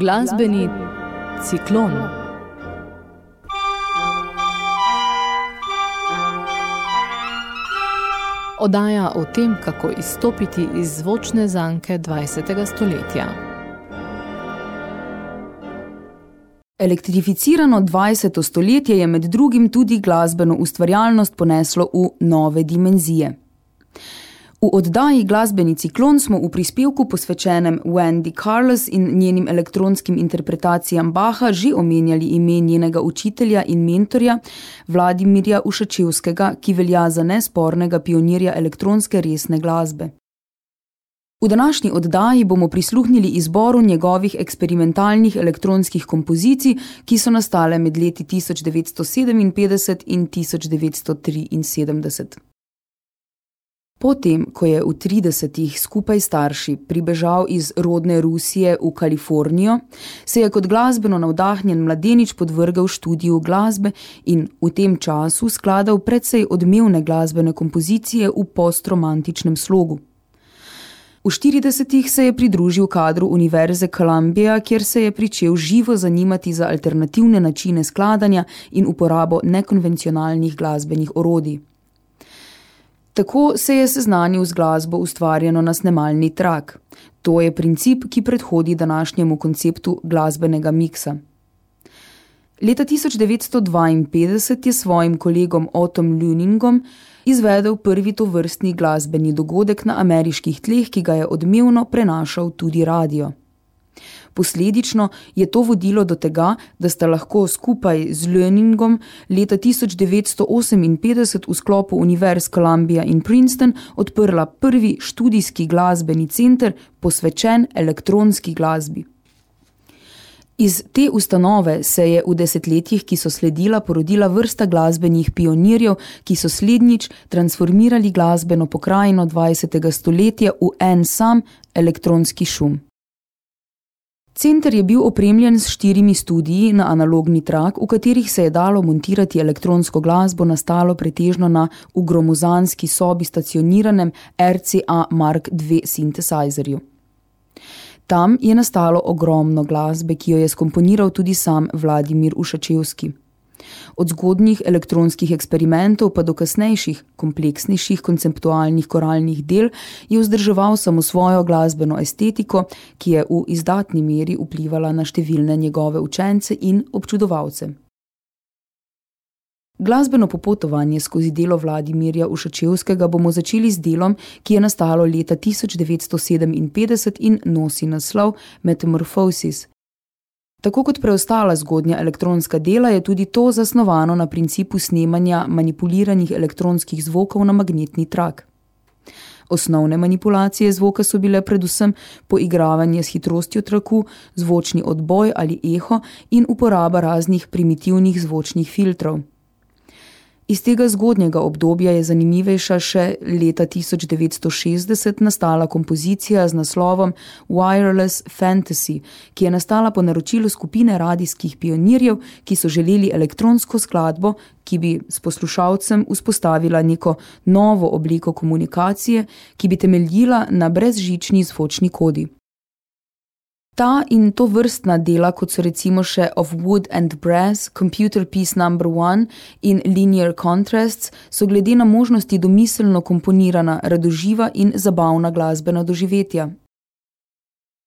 Glasbeni ciklon. Odaja o tem, kako izstopiti iz zvočne zanke 20. stoletja. Elektrificirano 20. stoletje je med drugim tudi glasbeno ustvarjalnost poneslo v nove dimenzije. V oddaji Glasbeni ciklon smo v prispevku posvečenem Wendy Carlos in njenim elektronskim interpretacijam Baha že omenjali ime njenega učitelja in mentorja Vladimirja Ušačevskega, ki velja za nespornega pionirja elektronske resne glasbe. V današnji oddaji bomo prisluhnili izboru njegovih eksperimentalnih elektronskih kompozicij, ki so nastale med leti 1957 in 1973. Potem, ko je v 30-ih skupaj starši pribežal iz rodne Rusije v Kalifornijo, se je kot glasbeno navdahnjen mladenič podvrgal študiju glasbe in v tem času skladal predvsej odmevne glasbene kompozicije v postromantičnem slogu. V 40-ih se je pridružil kadru Univerze Columbia, kjer se je pričel živo zanimati za alternativne načine skladanja in uporabo nekonvencionalnih glasbenih orodij. Tako se je seznanil z glasbo ustvarjeno na snemalni trak. To je princip, ki predhodi današnjemu konceptu glasbenega miksa. Leta 1952 je svojim kolegom Otom Luningom izvedel prvi tovrstni glasbeni dogodek na ameriških tleh, ki ga je odmevno prenašal tudi radio. Posledično je to vodilo do tega, da sta lahko skupaj z Learningom leta 1958 v sklopu Univerz Columbia in Princeton odprla prvi študijski glasbeni center posvečen elektronski glasbi. Iz te ustanove se je v desetletjih, ki so sledila, porodila vrsta glasbenih pionirjev, ki so slednjič transformirali glasbeno pokrajino 20. stoletja v en sam elektronski šum. Center je bil opremljen s štirimi studiji na analogni trak, v katerih se je dalo montirati elektronsko glasbo nastalo pretežno na ugromozanski sobi stacioniranem RCA Mark II synthesizerju. Tam je nastalo ogromno glasbe, ki jo je skomponiral tudi sam Vladimir Ušačevski. Od zgodnjih elektronskih eksperimentov pa do kasnejših, kompleksnejših konceptualnih koralnih del je vzdrževal samo svojo glasbeno estetiko, ki je v izdatni meri vplivala na številne njegove učence in občudovalce. Glasbeno popotovanje skozi delo Vladimirja Ušačevskega bomo začeli z delom, ki je nastalo leta 1957 in nosi naslov Metamorphosis, Tako kot preostala zgodnja elektronska dela je tudi to zasnovano na principu snemanja manipuliranih elektronskih zvokov na magnetni trak. Osnovne manipulacije zvoka so bile predvsem poigravanje s hitrostjo traku, zvočni odboj ali eho in uporaba raznih primitivnih zvočnih filtrov. Iz tega zgodnjega obdobja je zanimivejša še leta 1960 nastala kompozicija z naslovom Wireless Fantasy, ki je nastala po naročilu skupine radijskih pionirjev, ki so želeli elektronsko skladbo, ki bi s poslušalcem vzpostavila neko novo obliko komunikacije, ki bi temeljila na brezžični zvočni kodi. Ta in to vrstna dela, kot so recimo še Of Wood and Brass, Computer Piece No. 1 in Linear Contrasts, so glede na možnosti domiselno komponirana, radoživa in zabavna glasbena doživetja.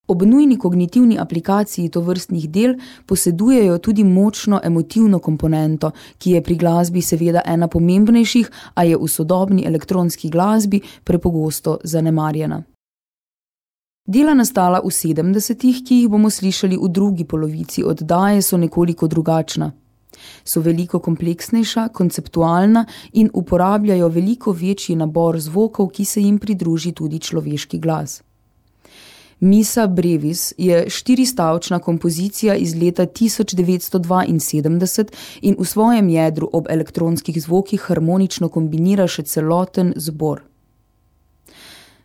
Ob nujni kognitivni aplikaciji to vrstnih del posedujejo tudi močno emotivno komponento, ki je pri glasbi seveda ena pomembnejših, a je v sodobni elektronski glasbi prepogosto zanemarjena. Dela nastala v 70-ih, ki jih bomo slišali v drugi polovici oddaje, so nekoliko drugačna. So veliko kompleksnejša, konceptualna in uporabljajo veliko večji nabor zvokov, ki se jim pridruži tudi človeški glas. Misa Brevis je štiristavčna kompozicija iz leta 1972 in v svojem jedru ob elektronskih zvokih harmonično kombinira še celoten zbor.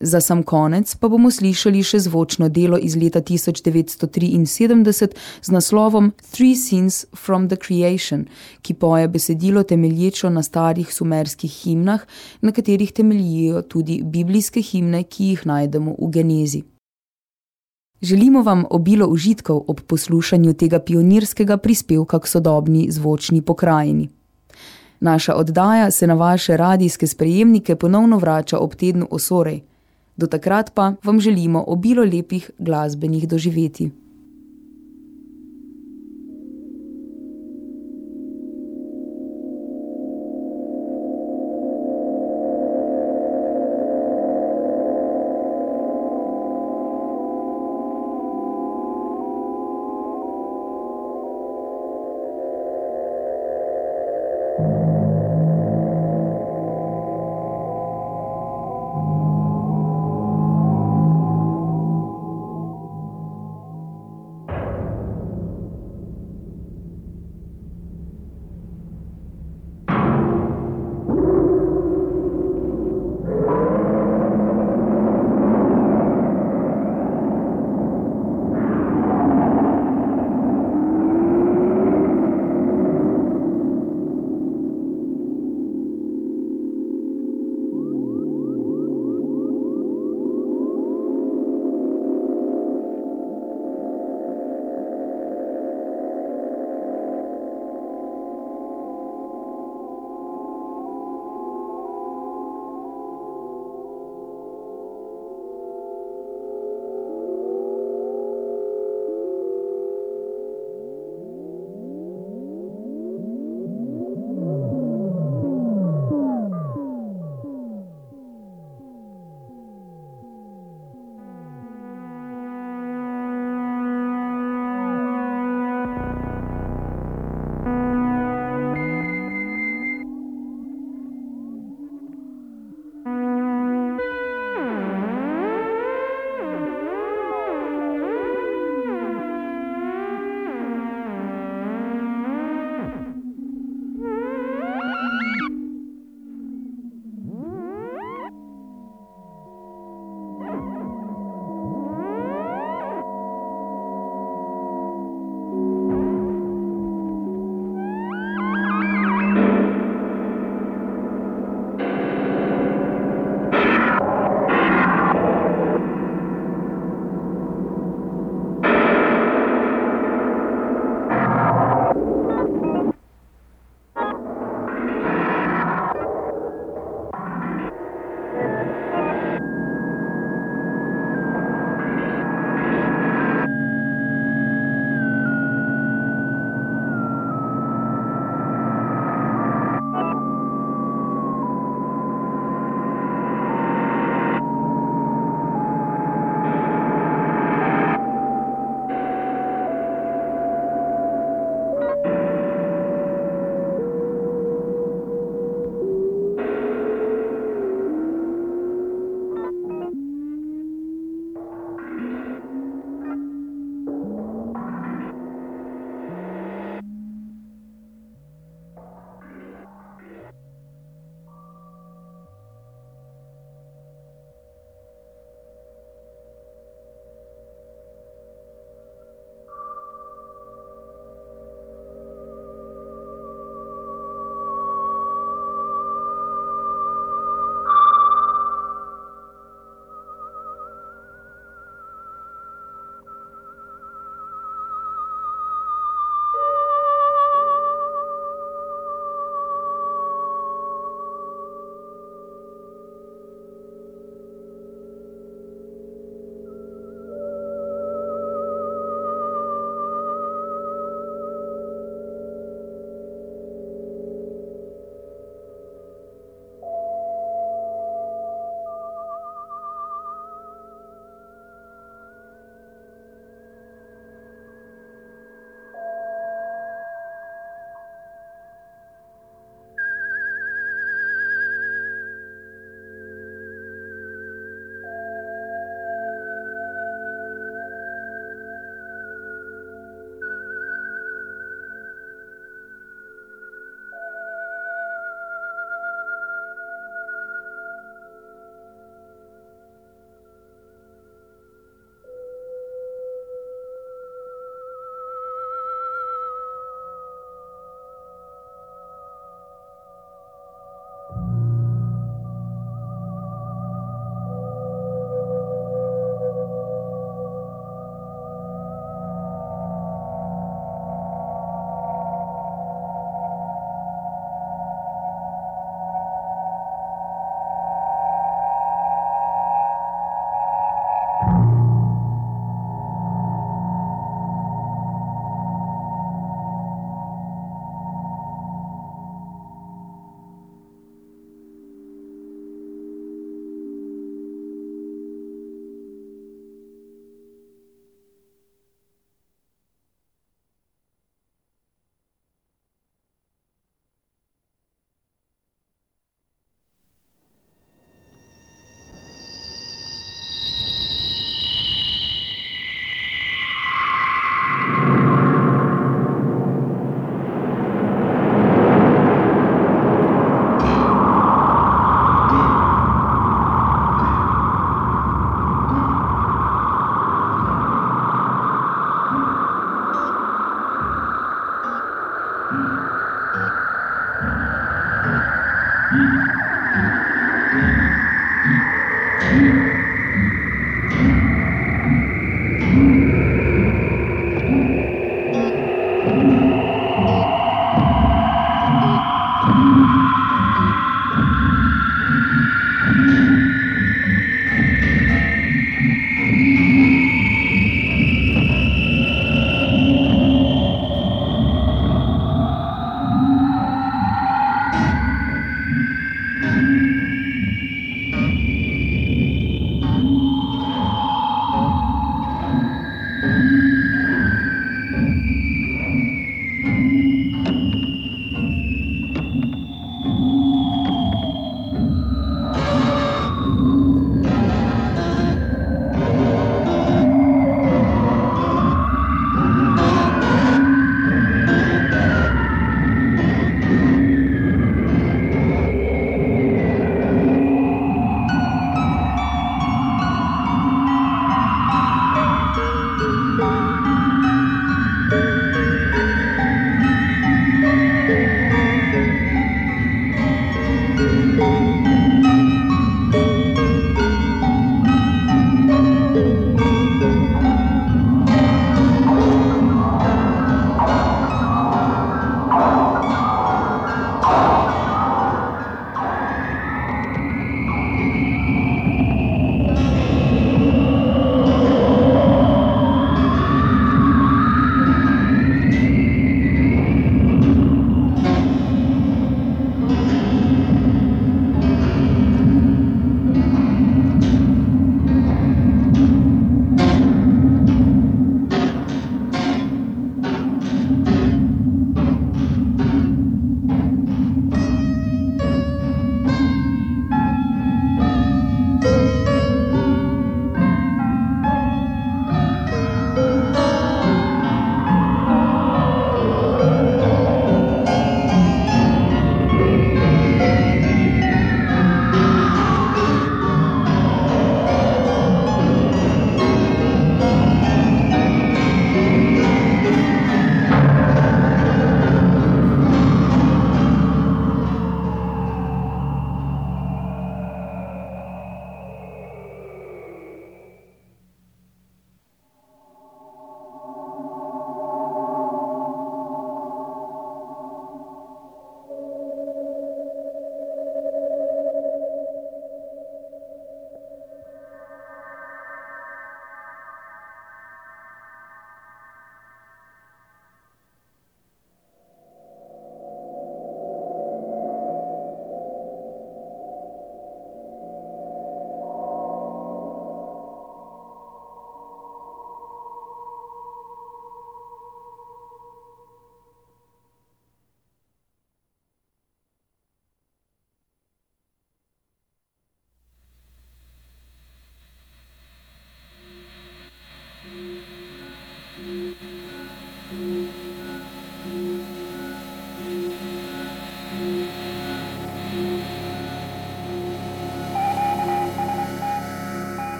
Za sam konec pa bomo slišali še zvočno delo iz leta 1973 z naslovom Three Scenes from the Creation, ki poje besedilo temelječo na starih sumerskih himnah, na katerih temeljijo tudi biblijske himne, ki jih najdemo v Genezi. Želimo vam obilo užitkov ob poslušanju tega pionirskega prispevka k sodobni zvočni pokrajini. Naša oddaja se na vaše radijske sprejemnike ponovno vrača ob tednu osorej. Do takrat pa vam želimo obilo lepih glasbenih doživeti.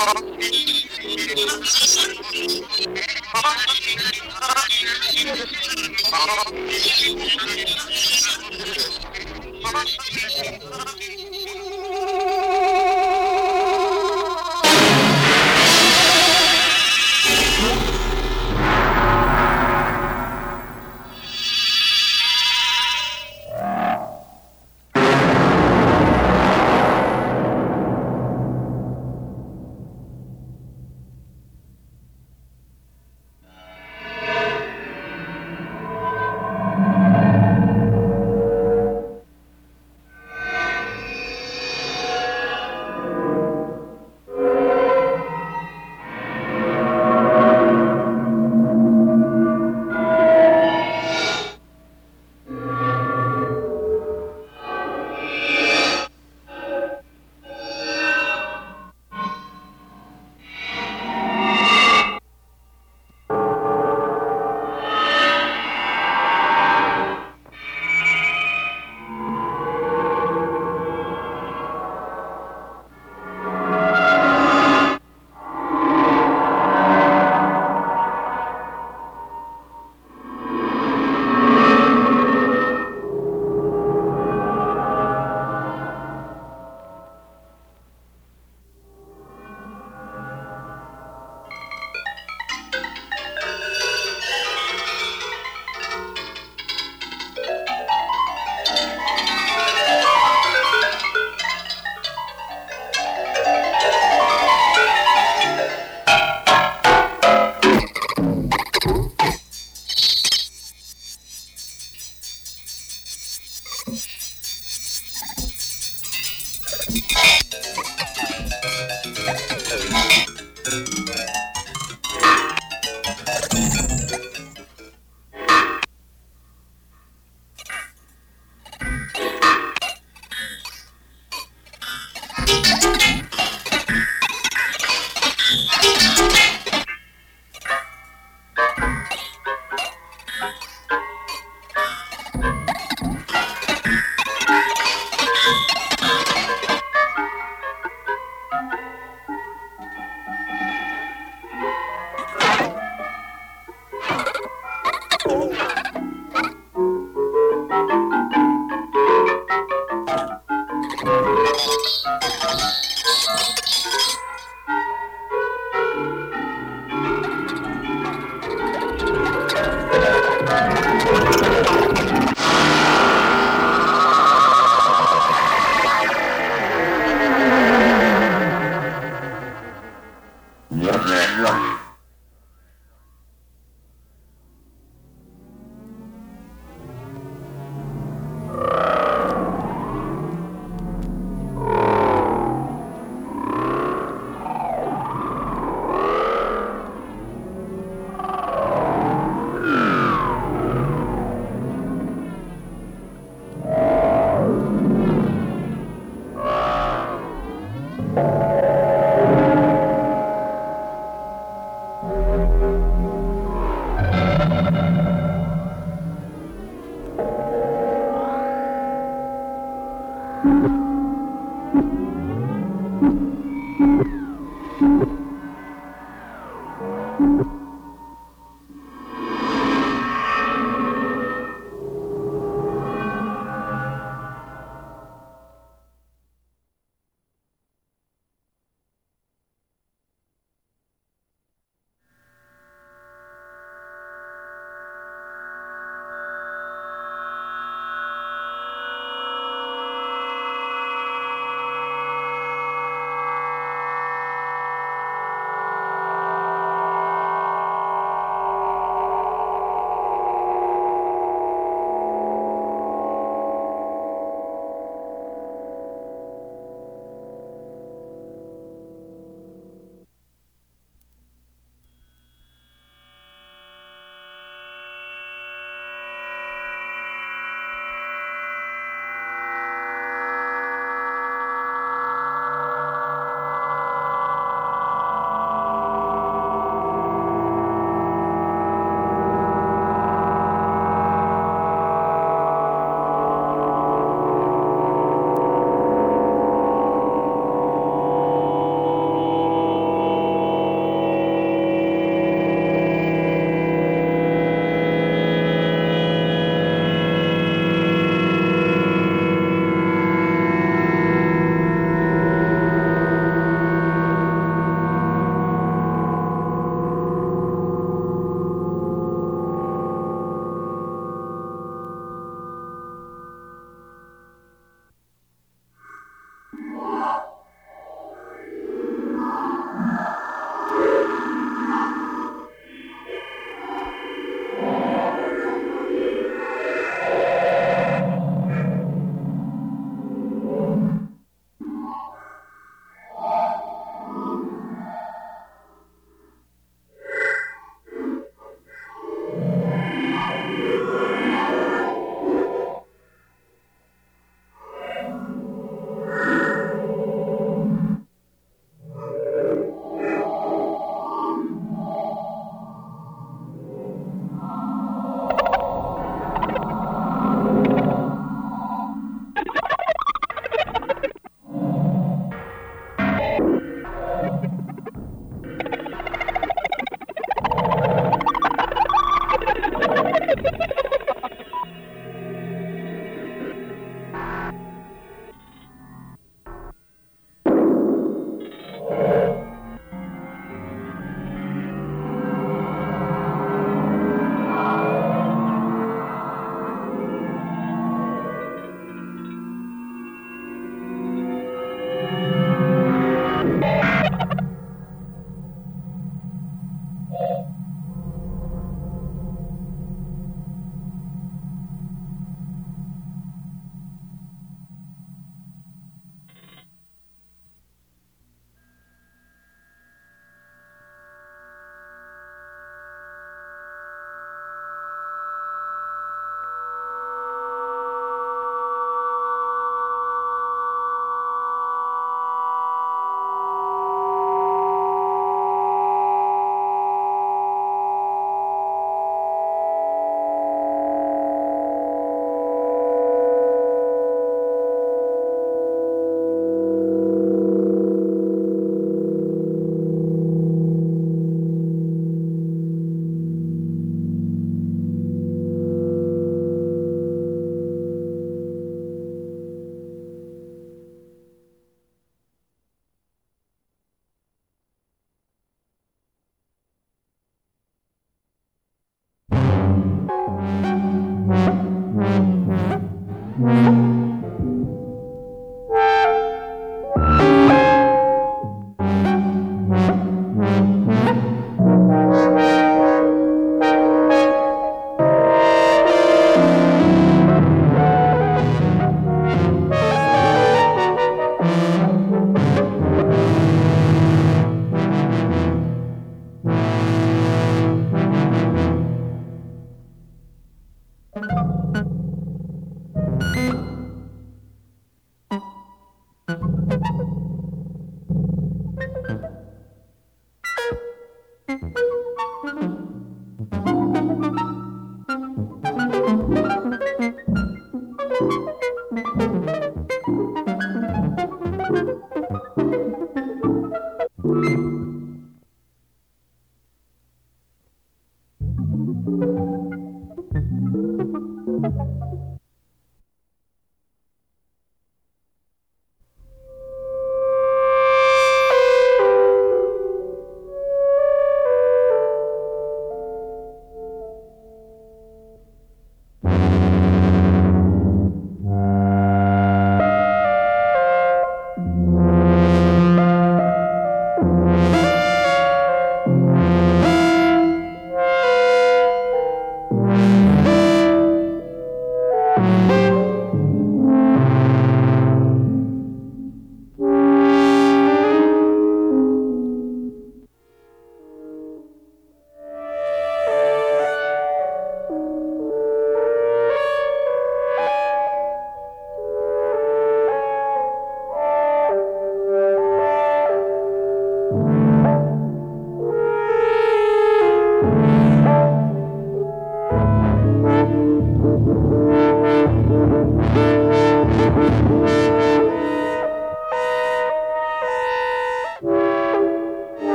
Oh, my God.